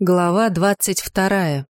Глава двадцать вторая.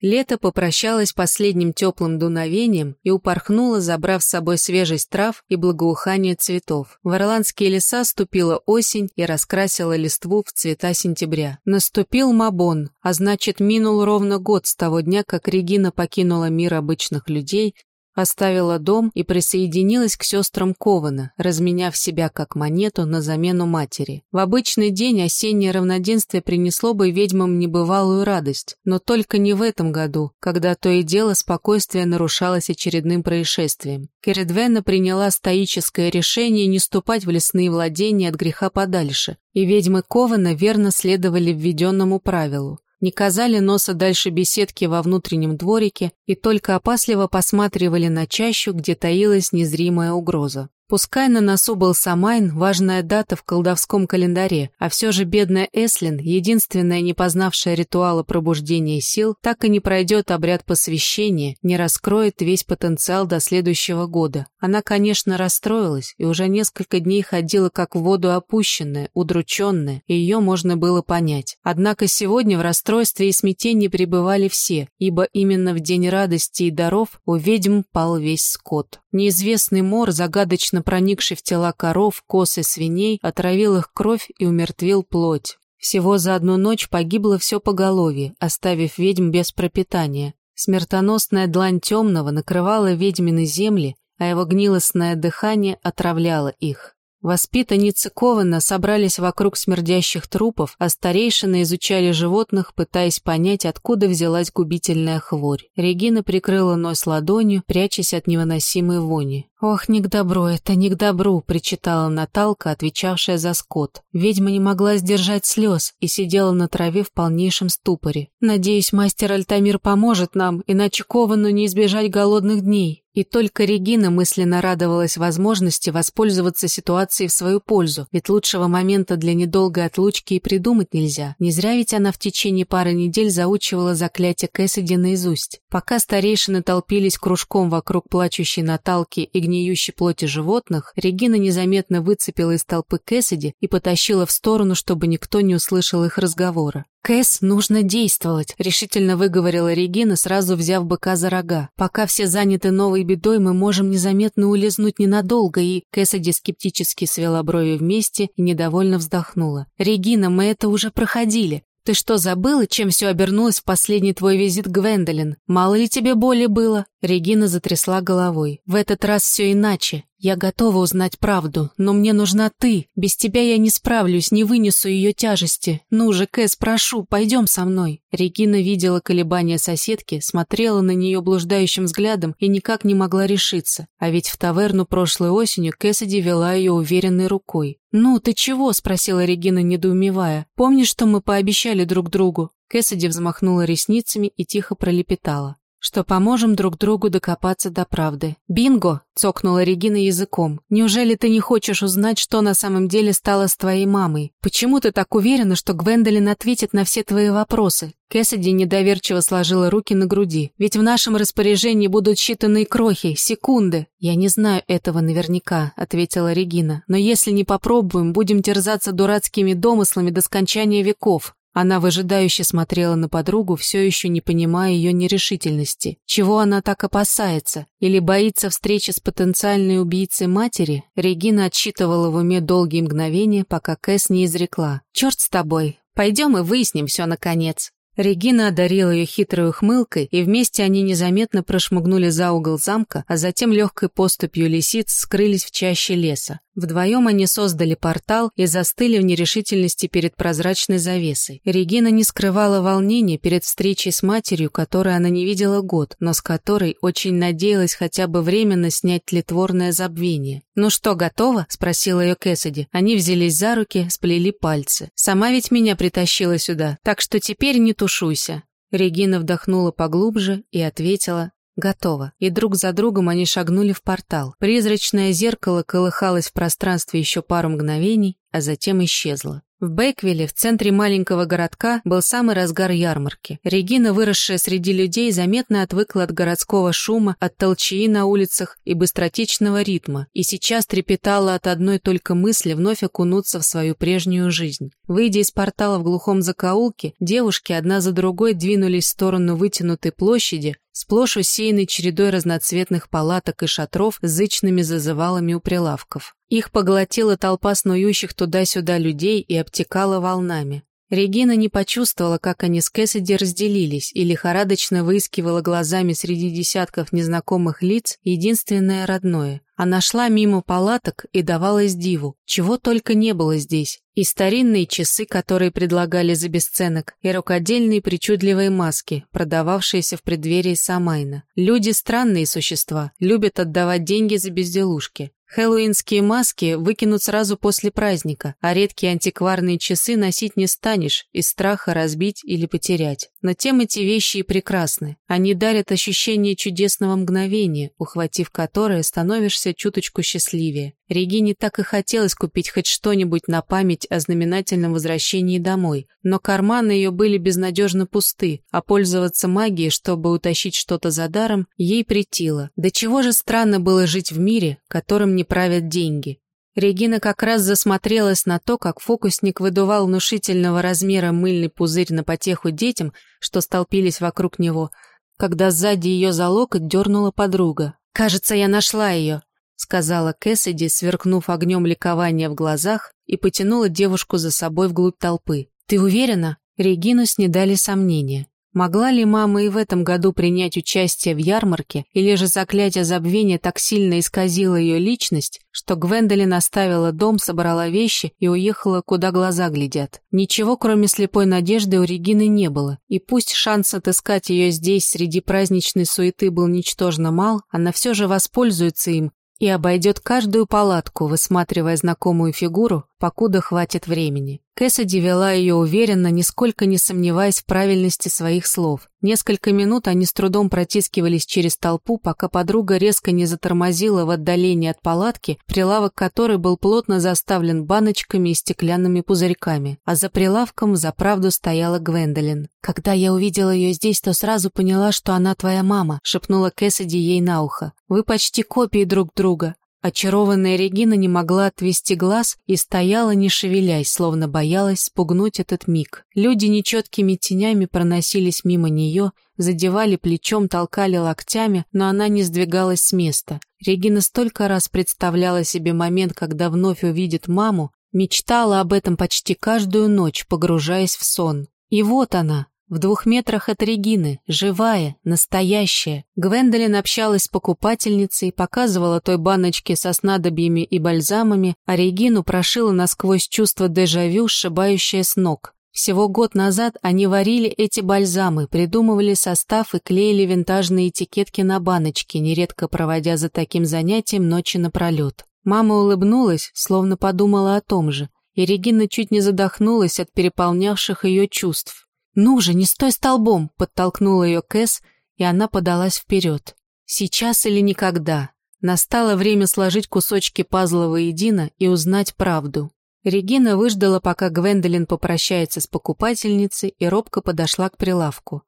Лето попрощалось последним теплым дуновением и упорхнуло, забрав с собой свежесть трав и благоухание цветов. В ирландские леса ступила осень и раскрасила листву в цвета сентября. Наступил Мабон, а значит минул ровно год с того дня, как Регина покинула мир обычных людей Оставила дом и присоединилась к сестрам Кована, разменяв себя как монету на замену матери. В обычный день осеннее равноденствие принесло бы ведьмам небывалую радость, но только не в этом году, когда то и дело спокойствие нарушалось очередным происшествием. Кередвена приняла стоическое решение не ступать в лесные владения от греха подальше, и ведьмы Кована верно следовали введенному правилу не казали носа дальше беседки во внутреннем дворике и только опасливо посматривали на чащу, где таилась незримая угроза. Пускай на носу был Самайн, важная дата в колдовском календаре, а все же бедная Эслин, единственная не познавшая ритуала пробуждения сил, так и не пройдет обряд посвящения, не раскроет весь потенциал до следующего года. Она, конечно, расстроилась и уже несколько дней ходила как в воду опущенная, удрученная, и ее можно было понять. Однако сегодня в расстройстве и смятении пребывали все, ибо именно в день радости и даров у ведьм пал весь скот. Неизвестный мор, загадочно проникший в тела коров, коз и свиней, отравил их кровь и умертвил плоть. Всего за одну ночь погибло все поголовье, оставив ведьм без пропитания. Смертоносная длань темного накрывала ведьмины земли, а его гнилостное дыхание отравляло их. Воспитанницы Кована собрались вокруг смердящих трупов, а старейшины изучали животных, пытаясь понять, откуда взялась губительная хворь. Регина прикрыла нос ладонью, прячась от невыносимой вони. «Ох, не к добру это, не к добру», — причитала Наталка, отвечавшая за скот. Ведьма не могла сдержать слез и сидела на траве в полнейшем ступоре. «Надеюсь, мастер Альтамир поможет нам, иначе Ковану не избежать голодных дней». И только Регина мысленно радовалась возможности воспользоваться ситуацией в свою пользу, ведь лучшего момента для недолгой отлучки и придумать нельзя. Не зря ведь она в течение пары недель заучивала заклятие Кэссиди наизусть. Пока старейшины толпились кружком вокруг плачущей Наталки и гниющей плоти животных, Регина незаметно выцепила из толпы Кэссиди и потащила в сторону, чтобы никто не услышал их разговора. «Кэс, нужно действовать», — решительно выговорила Регина, сразу взяв быка за рога. «Пока все заняты новой бедой, мы можем незаметно улизнуть ненадолго», и Кэссиди скептически свела брови вместе и недовольно вздохнула. «Регина, мы это уже проходили. Ты что, забыла, чем все обернулось в последний твой визит Гвендолин? Мало ли тебе боли было?» Регина затрясла головой. «В этот раз все иначе. Я готова узнать правду, но мне нужна ты. Без тебя я не справлюсь, не вынесу ее тяжести. Ну же, Кэс, прошу, пойдем со мной». Регина видела колебания соседки, смотрела на нее блуждающим взглядом и никак не могла решиться. А ведь в таверну прошлой осенью Кэссиди вела ее уверенной рукой. «Ну, ты чего?» – спросила Регина, недоумевая. «Помнишь, что мы пообещали друг другу?» Кэссиди взмахнула ресницами и тихо пролепетала что поможем друг другу докопаться до правды. «Бинго!» – цокнула Регина языком. «Неужели ты не хочешь узнать, что на самом деле стало с твоей мамой? Почему ты так уверена, что Гвендолин ответит на все твои вопросы?» Кэссиди недоверчиво сложила руки на груди. «Ведь в нашем распоряжении будут считанные крохи, секунды». «Я не знаю этого наверняка», — ответила Регина. «Но если не попробуем, будем терзаться дурацкими домыслами до скончания веков. Она выжидающе смотрела на подругу, все еще не понимая ее нерешительности. Чего она так опасается? Или боится встречи с потенциальной убийцей матери? Регина отсчитывала в уме долгие мгновения, пока Кэс не изрекла. «Черт с тобой! Пойдем и выясним все наконец!» Регина одарила ее хитрой ухмылкой, и вместе они незаметно прошмыгнули за угол замка, а затем легкой поступью лисиц скрылись в чаще леса. Вдвоем они создали портал и застыли в нерешительности перед прозрачной завесой. Регина не скрывала волнения перед встречей с матерью, которую она не видела год, но с которой очень надеялась хотя бы временно снять тлетворное забвение. «Ну что, готово?» – спросила ее Кэссиди. Они взялись за руки, сплели пальцы. «Сама ведь меня притащила сюда, так что теперь не тушуйся». Регина вдохнула поглубже и ответила Готово. И друг за другом они шагнули в портал. Призрачное зеркало колыхалось в пространстве еще пару мгновений, а затем исчезло. В Бэквилле, в центре маленького городка, был самый разгар ярмарки. Регина, выросшая среди людей, заметно отвыкла от городского шума, от толчии на улицах и быстротечного ритма, и сейчас трепетала от одной только мысли вновь окунуться в свою прежнюю жизнь. Выйдя из портала в глухом закоулке, девушки одна за другой двинулись в сторону вытянутой площади, сплошь усеянной чередой разноцветных палаток и шатров с зычными зазывалами у прилавков. Их поглотила толпа снующих туда-сюда людей и обтекала волнами. Регина не почувствовала, как они с Кэссиди разделились, и лихорадочно выискивала глазами среди десятков незнакомых лиц единственное родное. Она шла мимо палаток и давалась диву, чего только не было здесь. И старинные часы, которые предлагали за бесценок, и рукодельные причудливые маски, продававшиеся в преддверии Самайна. Люди – странные существа, любят отдавать деньги за безделушки. Хэллоуинские маски выкинут сразу после праздника, а редкие антикварные часы носить не станешь из страха разбить или потерять. Но тем эти вещи и прекрасны. Они дарят ощущение чудесного мгновения, ухватив которое становишься чуточку счастливее. Регине так и хотелось купить хоть что-нибудь на память о знаменательном возвращении домой, но карманы ее были безнадежно пусты, а пользоваться магией, чтобы утащить что-то за даром, ей притило. Да чего же странно было жить в мире, которым не правят деньги. Регина как раз засмотрелась на то, как фокусник выдувал внушительного размера мыльный пузырь на потеху детям, что столпились вокруг него, когда сзади ее за локоть дернула подруга. «Кажется, я нашла ее», — сказала Кэссиди, сверкнув огнем ликования в глазах, и потянула девушку за собой вглубь толпы. «Ты уверена?» Регину снедали сомнения. Могла ли мама и в этом году принять участие в ярмарке, или же заклятие забвения так сильно исказило ее личность, что Гвендолин оставила дом, собрала вещи и уехала, куда глаза глядят? Ничего, кроме слепой надежды, у Регины не было, и пусть шанс отыскать ее здесь среди праздничной суеты был ничтожно мал, она все же воспользуется им и обойдет каждую палатку, высматривая знакомую фигуру, покуда хватит времени. Кэссиди вела ее уверенно, нисколько не сомневаясь в правильности своих слов. Несколько минут они с трудом протискивались через толпу, пока подруга резко не затормозила в отдалении от палатки, прилавок которой был плотно заставлен баночками и стеклянными пузырьками. А за прилавком за правду стояла Гвендолин. «Когда я увидела ее здесь, то сразу поняла, что она твоя мама», — шепнула Кэссиди ей на ухо. «Вы почти копии друг друга. Очарованная Регина не могла отвести глаз и стояла, не шевелясь, словно боялась спугнуть этот миг. Люди нечеткими тенями проносились мимо нее, задевали плечом, толкали локтями, но она не сдвигалась с места. Регина столько раз представляла себе момент, когда вновь увидит маму, мечтала об этом почти каждую ночь, погружаясь в сон. И вот она, в двух метрах от Регины, живая, настоящая. Гвендолин общалась с покупательницей, показывала той баночки со снадобьями и бальзамами, а Регину прошила насквозь чувство дежавю, сшибающее с ног. Всего год назад они варили эти бальзамы, придумывали состав и клеили винтажные этикетки на баночки, нередко проводя за таким занятием ночи напролет. Мама улыбнулась, словно подумала о том же, и Регина чуть не задохнулась от переполнявших ее чувств. «Ну же, не стой столбом!» — подтолкнула ее Кэс, и она подалась вперед. «Сейчас или никогда!» Настало время сложить кусочки пазла воедино и узнать правду. Регина выждала, пока Гвендолин попрощается с покупательницей, и робко подошла к прилавку.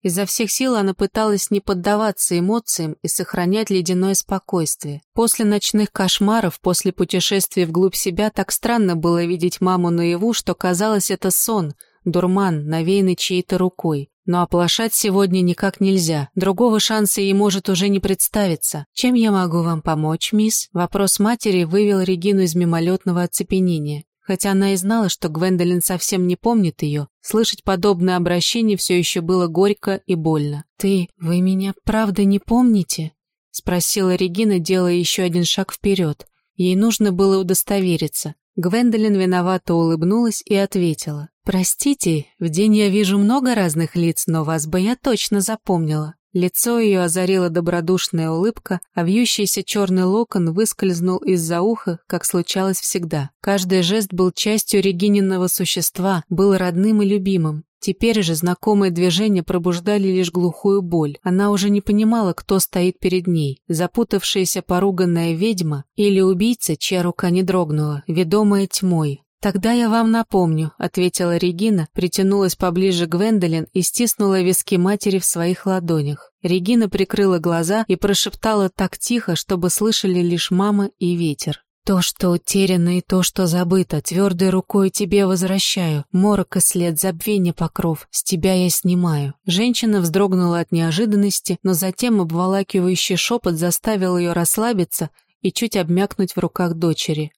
Изо всех сил она пыталась не поддаваться эмоциям и сохранять ледяное спокойствие. После ночных кошмаров, после путешествия вглубь себя, так странно было видеть маму наяву, что казалось это сон — дурман, навеянный чьей-то рукой. Но оплошать сегодня никак нельзя. Другого шанса ей может уже не представиться. «Чем я могу вам помочь, мисс?» Вопрос матери вывел Регину из мимолетного оцепенения. Хотя она и знала, что Гвендолин совсем не помнит ее, слышать подобное обращение все еще было горько и больно. «Ты, вы меня правда не помните?» Спросила Регина, делая еще один шаг вперед. Ей нужно было удостовериться. Гвендолин виновато улыбнулась и ответила. «Простите, в день я вижу много разных лиц, но вас бы я точно запомнила». Лицо ее озарила добродушная улыбка, а вьющийся черный локон выскользнул из-за уха, как случалось всегда. Каждый жест был частью Регининого существа, был родным и любимым. Теперь же знакомые движения пробуждали лишь глухую боль. Она уже не понимала, кто стоит перед ней. Запутавшаяся поруганная ведьма или убийца, чья рука не дрогнула, ведомая тьмой. «Тогда я вам напомню», — ответила Регина, притянулась поближе к Гвендолин и стиснула виски матери в своих ладонях. Регина прикрыла глаза и прошептала так тихо, чтобы слышали лишь мама и ветер. То, что утеряно и то, что забыто, твердой рукой тебе возвращаю. Морок и след, забвение покров, с тебя я снимаю. Женщина вздрогнула от неожиданности, но затем обволакивающий шепот заставил ее расслабиться и чуть обмякнуть в руках дочери.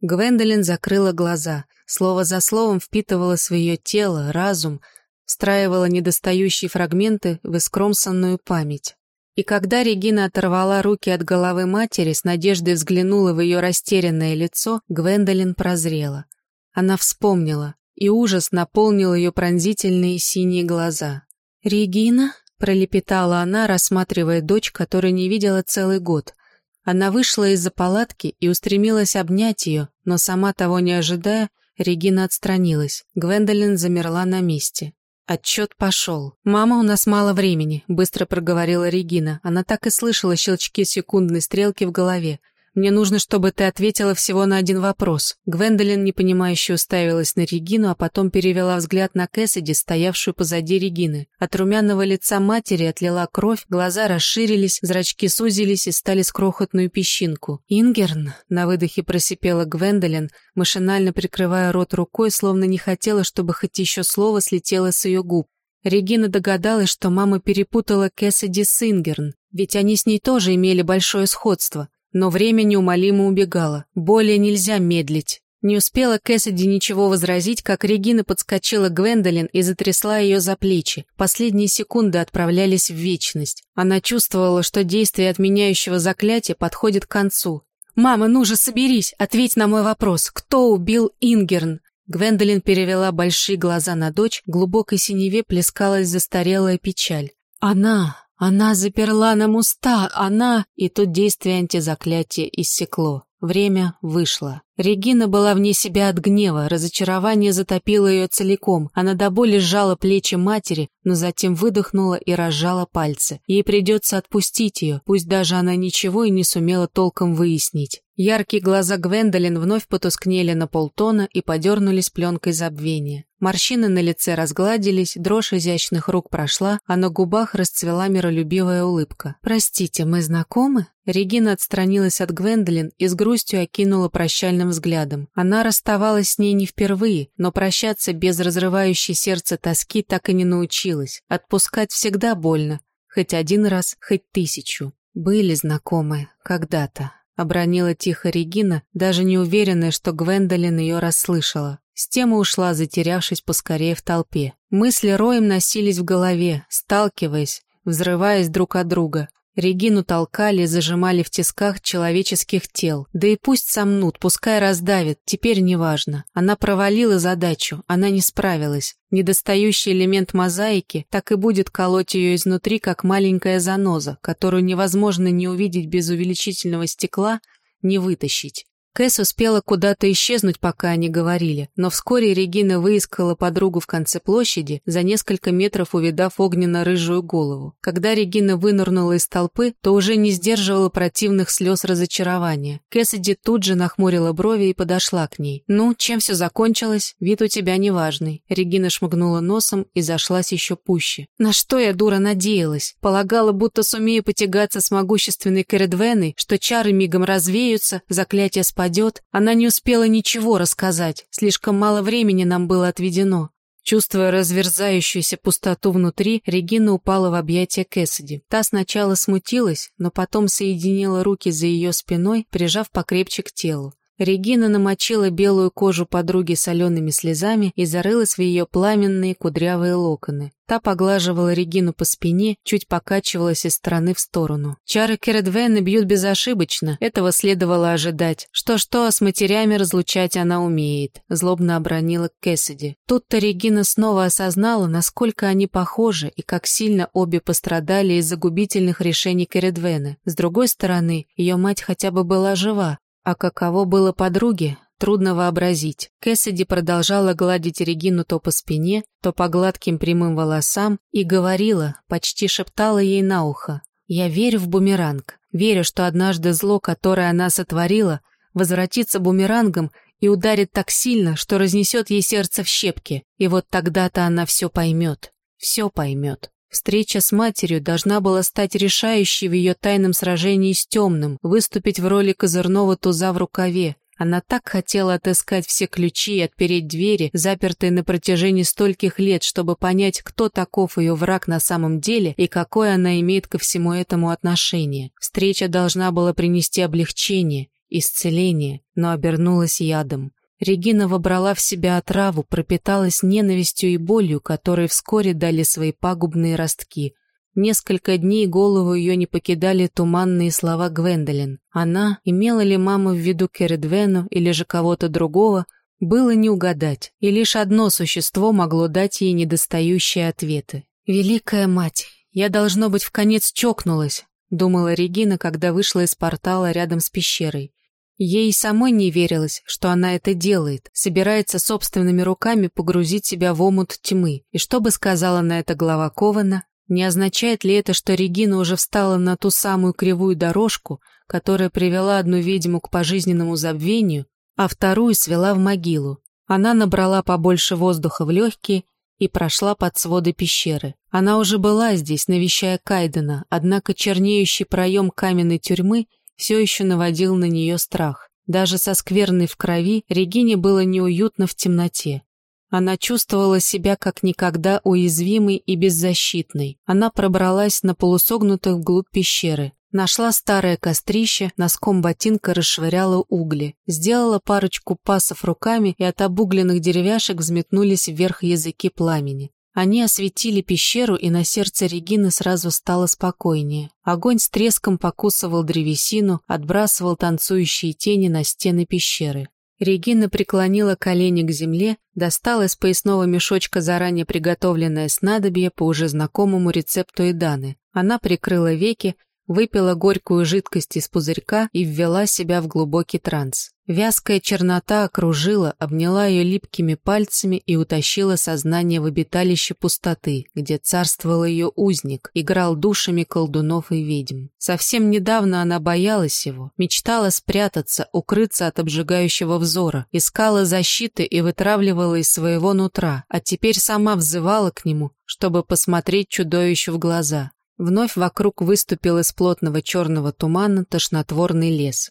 Гвендолин закрыла глаза, слово за словом впитывала свое тело, разум, встраивала недостающие фрагменты в искромсанную память. И когда Регина оторвала руки от головы матери, с надеждой взглянула в ее растерянное лицо, Гвендолин прозрела. Она вспомнила, и ужас наполнил ее пронзительные синие глаза. «Регина?» – пролепетала она, рассматривая дочь, которую не видела целый год – она вышла из-за палатки и устремилась обнять ее, но сама того не ожидая, Регина отстранилась. Гвендолин замерла на месте. Отчет пошел. «Мама, у нас мало времени», — быстро проговорила Регина. Она так и слышала щелчки секундной стрелки в голове. Мне нужно, чтобы ты ответила всего на один вопрос». Гвендолин непонимающе уставилась на Регину, а потом перевела взгляд на Кэссиди, стоявшую позади Регины. От румяного лица матери отлила кровь, глаза расширились, зрачки сузились и стали с крохотную песчинку. «Ингерн?» — на выдохе просипела Гвендолин, машинально прикрывая рот рукой, словно не хотела, чтобы хоть еще слово слетело с ее губ. Регина догадалась, что мама перепутала Кэссиди с Ингерн, ведь они с ней тоже имели большое сходство. Но время неумолимо убегало. Более нельзя медлить. Не успела Кэссиди ничего возразить, как Регина подскочила к Гвендолин и затрясла ее за плечи. Последние секунды отправлялись в вечность. Она чувствовала, что действие отменяющего заклятия подходит к концу. «Мама, ну же, соберись! Ответь на мой вопрос. Кто убил Ингерн?» Гвендолин перевела большие глаза на дочь, глубокой синеве плескалась застарелая печаль. «Она! Она заперла нам уста, она... И тут действие антизаклятия иссекло. Время вышло. Регина была вне себя от гнева, разочарование затопило ее целиком. Она до боли сжала плечи матери, но затем выдохнула и разжала пальцы. Ей придется отпустить ее, пусть даже она ничего и не сумела толком выяснить. Яркие глаза Гвендолин вновь потускнели на полтона и подернулись пленкой забвения. Морщины на лице разгладились, дрожь изящных рук прошла, а на губах расцвела миролюбивая улыбка. «Простите, мы знакомы?» Регина отстранилась от Гвендолин и с грустью окинула прощальным взглядом. Она расставалась с ней не впервые, но прощаться без разрывающей сердце тоски так и не научилась. Отпускать всегда больно. Хоть один раз, хоть тысячу. Были знакомы когда-то. Обронила тихо Регина, даже не уверенная, что Гвендолин ее расслышала. С темы ушла, затерявшись поскорее в толпе. Мысли роем носились в голове, сталкиваясь, взрываясь друг от друга. Регину толкали, зажимали в тисках человеческих тел. Да и пусть сомнут, пускай раздавит, теперь неважно. Она провалила задачу, она не справилась. Недостающий элемент мозаики так и будет колоть ее изнутри, как маленькая заноза, которую невозможно не увидеть без увеличительного стекла, не вытащить. Кэс успела куда-то исчезнуть, пока они говорили, но вскоре Регина выискала подругу в конце площади, за несколько метров увидав огненно-рыжую голову. Когда Регина вынырнула из толпы, то уже не сдерживала противных слез разочарования. Кэссиди тут же нахмурила брови и подошла к ней. «Ну, чем все закончилось? Вид у тебя неважный». Регина шмыгнула носом и зашлась еще пуще. «На что я, дура, надеялась? Полагала, будто сумею потягаться с могущественной Кередвеной, что чары мигом развеются, заклятие спасет пропадет, она не успела ничего рассказать, слишком мало времени нам было отведено. Чувствуя разверзающуюся пустоту внутри, Регина упала в объятия Кэссиди. Та сначала смутилась, но потом соединила руки за ее спиной, прижав покрепче к телу. Регина намочила белую кожу подруги солеными слезами и зарылась в ее пламенные кудрявые локоны. Та поглаживала Регину по спине, чуть покачивалась из стороны в сторону. Чары Кередвена бьют безошибочно, этого следовало ожидать. Что-что, а с матерями разлучать она умеет, злобно обронила Кэссиди. Тут-то Регина снова осознала, насколько они похожи и как сильно обе пострадали из-за губительных решений Кередвена. С другой стороны, ее мать хотя бы была жива, а каково было подруге, трудно вообразить. Кэссиди продолжала гладить Регину то по спине, то по гладким прямым волосам и говорила, почти шептала ей на ухо. «Я верю в бумеранг, верю, что однажды зло, которое она сотворила, возвратится бумерангом и ударит так сильно, что разнесет ей сердце в щепки. И вот тогда-то она все поймет. Все поймет. Встреча с матерью должна была стать решающей в ее тайном сражении с темным, выступить в роли козырного туза в рукаве. Она так хотела отыскать все ключи и отпереть двери, запертые на протяжении стольких лет, чтобы понять, кто таков ее враг на самом деле и какое она имеет ко всему этому отношение. Встреча должна была принести облегчение, исцеление, но обернулась ядом. Регина вобрала в себя отраву, пропиталась ненавистью и болью, которые вскоре дали свои пагубные ростки. Несколько дней голову ее не покидали туманные слова Гвендолин. Она, имела ли мама в виду Кередвену или же кого-то другого, было не угадать, и лишь одно существо могло дать ей недостающие ответы. «Великая мать, я, должно быть, в конец чокнулась», думала Регина, когда вышла из портала рядом с пещерой. Ей самой не верилось, что она это делает, собирается собственными руками погрузить себя в омут тьмы. И что бы сказала на это глава Кована? Не означает ли это, что Регина уже встала на ту самую кривую дорожку, которая привела одну ведьму к пожизненному забвению, а вторую свела в могилу? Она набрала побольше воздуха в легкие и прошла под своды пещеры. Она уже была здесь, навещая Кайдена, однако чернеющий проем каменной тюрьмы – все еще наводил на нее страх. Даже со скверной в крови Регине было неуютно в темноте. Она чувствовала себя как никогда уязвимой и беззащитной. Она пробралась на полусогнутых вглубь пещеры. Нашла старое кострище, носком ботинка расшвыряла угли. Сделала парочку пасов руками, и от обугленных деревяшек взметнулись вверх языки пламени. Они осветили пещеру, и на сердце Регины сразу стало спокойнее. Огонь с треском покусывал древесину, отбрасывал танцующие тени на стены пещеры. Регина преклонила колени к земле, достала из поясного мешочка заранее приготовленное снадобье по уже знакомому рецепту Эданы. Она прикрыла веки, выпила горькую жидкость из пузырька и ввела себя в глубокий транс. Вязкая чернота окружила, обняла ее липкими пальцами и утащила сознание в обиталище пустоты, где царствовал ее узник, играл душами колдунов и ведьм. Совсем недавно она боялась его, мечтала спрятаться, укрыться от обжигающего взора, искала защиты и вытравливала из своего нутра, а теперь сама взывала к нему, чтобы посмотреть чудовищу в глаза. Вновь вокруг выступил из плотного черного тумана тошнотворный лес.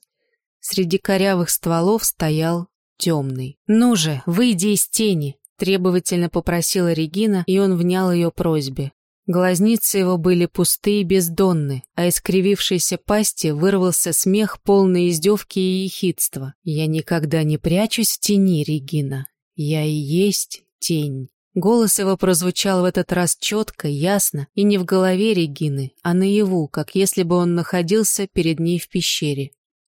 Среди корявых стволов стоял темный. «Ну же, выйди из тени!» — требовательно попросила Регина, и он внял ее просьбе. Глазницы его были пустые и бездонны, а из кривившейся пасти вырвался смех полный издевки и ехидства. «Я никогда не прячусь в тени, Регина. Я и есть тень». Голос его прозвучал в этот раз четко, ясно, и не в голове Регины, а наяву, как если бы он находился перед ней в пещере.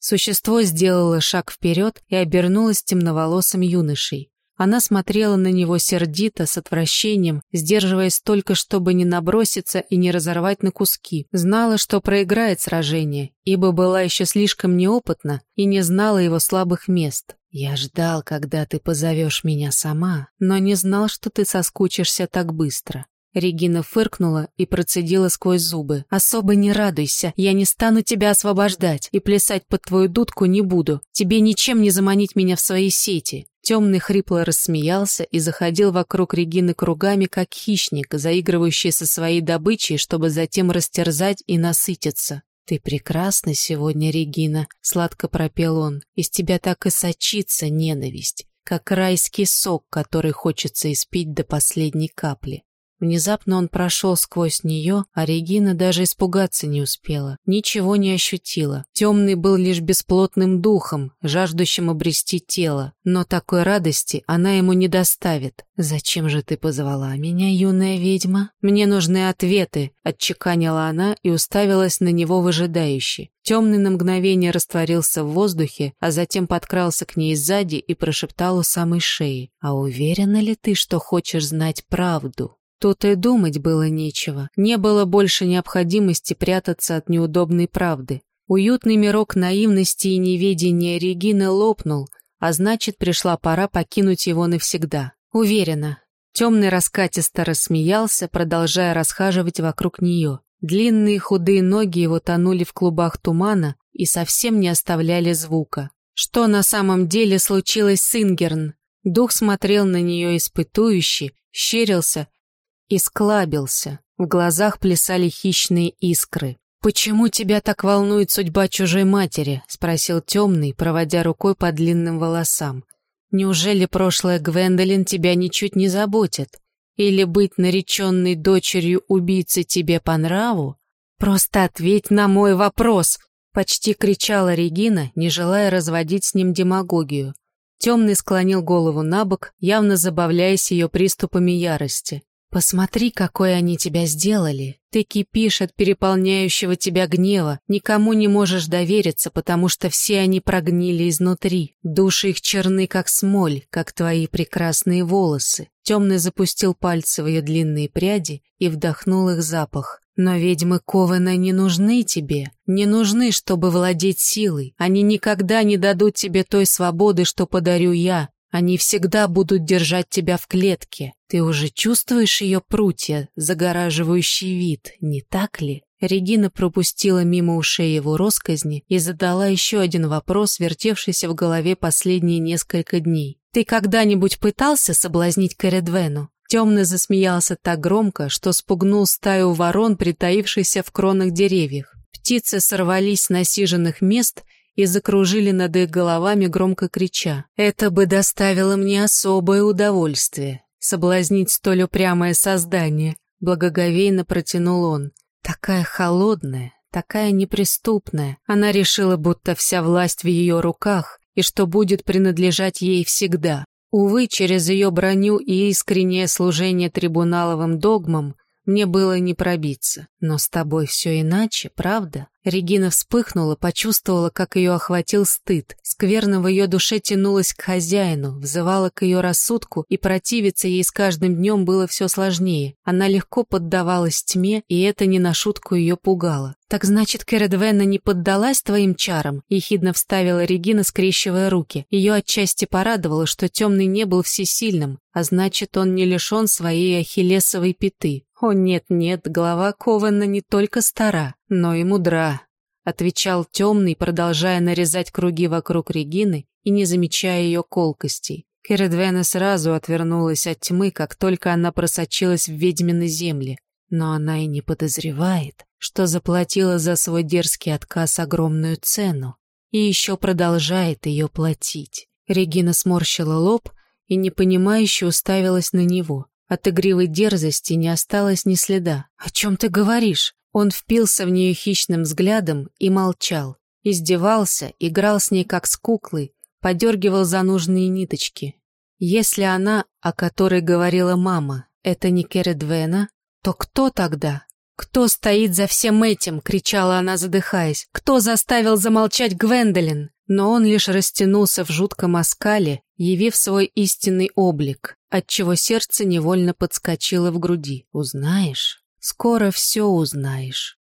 Существо сделало шаг вперед и обернулось темноволосым юношей. Она смотрела на него сердито, с отвращением, сдерживаясь только, чтобы не наброситься и не разорвать на куски. Знала, что проиграет сражение, ибо была еще слишком неопытна и не знала его слабых мест. «Я ждал, когда ты позовешь меня сама, но не знал, что ты соскучишься так быстро. Регина фыркнула и процедила сквозь зубы. «Особо не радуйся, я не стану тебя освобождать и плясать под твою дудку не буду. Тебе ничем не заманить меня в свои сети». Темный хрипло рассмеялся и заходил вокруг Регины кругами, как хищник, заигрывающий со своей добычей, чтобы затем растерзать и насытиться. «Ты прекрасна сегодня, Регина», — сладко пропел он. «Из тебя так и сочится ненависть, как райский сок, который хочется испить до последней капли. Внезапно он прошел сквозь нее, а Регина даже испугаться не успела. Ничего не ощутила. Темный был лишь бесплотным духом, жаждущим обрести тело. Но такой радости она ему не доставит. «Зачем же ты позвала меня, юная ведьма?» «Мне нужны ответы», — отчеканила она и уставилась на него выжидающе. Темный на мгновение растворился в воздухе, а затем подкрался к ней сзади и прошептал у самой шеи. «А уверена ли ты, что хочешь знать правду?» Тут и думать было нечего. Не было больше необходимости прятаться от неудобной правды. Уютный мирок наивности и неведения Регины лопнул, а значит, пришла пора покинуть его навсегда. Уверена. Темный раскатисто рассмеялся, продолжая расхаживать вокруг нее. Длинные худые ноги его тонули в клубах тумана и совсем не оставляли звука. Что на самом деле случилось с Ингерн? Дух смотрел на нее испытующе, щерился и склабился. В глазах плясали хищные искры. «Почему тебя так волнует судьба чужой матери?» — спросил темный, проводя рукой по длинным волосам. «Неужели прошлое Гвендолин тебя ничуть не заботит? Или быть нареченной дочерью убийцы тебе по нраву? Просто ответь на мой вопрос!» — почти кричала Регина, не желая разводить с ним демагогию. Темный склонил голову на бок, явно забавляясь ее приступами ярости. «Посмотри, какой они тебя сделали. Ты кипишь от переполняющего тебя гнева, никому не можешь довериться, потому что все они прогнили изнутри. Души их черны, как смоль, как твои прекрасные волосы». Темный запустил пальцы в ее длинные пряди и вдохнул их запах. Но ведьмы Ковена не нужны тебе, не нужны, чтобы владеть силой. Они никогда не дадут тебе той свободы, что подарю я. Они всегда будут держать тебя в клетке. Ты уже чувствуешь ее прутья, загораживающий вид, не так ли? Регина пропустила мимо ушей его росказни и задала еще один вопрос, вертевшийся в голове последние несколько дней. «Ты когда-нибудь пытался соблазнить Кередвену?» Темный засмеялся так громко, что спугнул стаю ворон, притаившихся в кронах деревьев. Птицы сорвались с насиженных мест и закружили над их головами, громко крича. «Это бы доставило мне особое удовольствие, соблазнить столь упрямое создание», благоговейно протянул он. «Такая холодная, такая неприступная. Она решила, будто вся власть в ее руках, и что будет принадлежать ей всегда. Увы, через ее броню и искреннее служение трибуналовым догмам мне было не пробиться. Но с тобой все иначе, правда? Регина вспыхнула, почувствовала, как ее охватил стыд. Скверно в ее душе тянулась к хозяину, взывала к ее рассудку, и противиться ей с каждым днем было все сложнее. Она легко поддавалась тьме, и это не на шутку ее пугало. «Так значит, Кередвена не поддалась твоим чарам?» — ехидно вставила Регина, скрещивая руки. Ее отчасти порадовало, что темный не был всесильным, а значит, он не лишен своей ахиллесовой пяты. «О, нет-нет, голова Кована не только стара, но и мудра», — отвечал темный, продолжая нарезать круги вокруг Регины и не замечая ее колкостей. Кередвена сразу отвернулась от тьмы, как только она просочилась в ведьмины земли, но она и не подозревает, что заплатила за свой дерзкий отказ огромную цену и еще продолжает ее платить. Регина сморщила лоб и непонимающе уставилась на него. От игривой дерзости не осталось ни следа. «О чем ты говоришь?» Он впился в нее хищным взглядом и молчал. Издевался, играл с ней как с куклой, подергивал за нужные ниточки. Если она, о которой говорила мама, это не Кередвена, то кто тогда? «Кто стоит за всем этим?» — кричала она, задыхаясь. «Кто заставил замолчать Гвендолин?» Но он лишь растянулся в жутком оскале, явив свой истинный облик, отчего сердце невольно подскочило в груди. «Узнаешь? Скоро все узнаешь».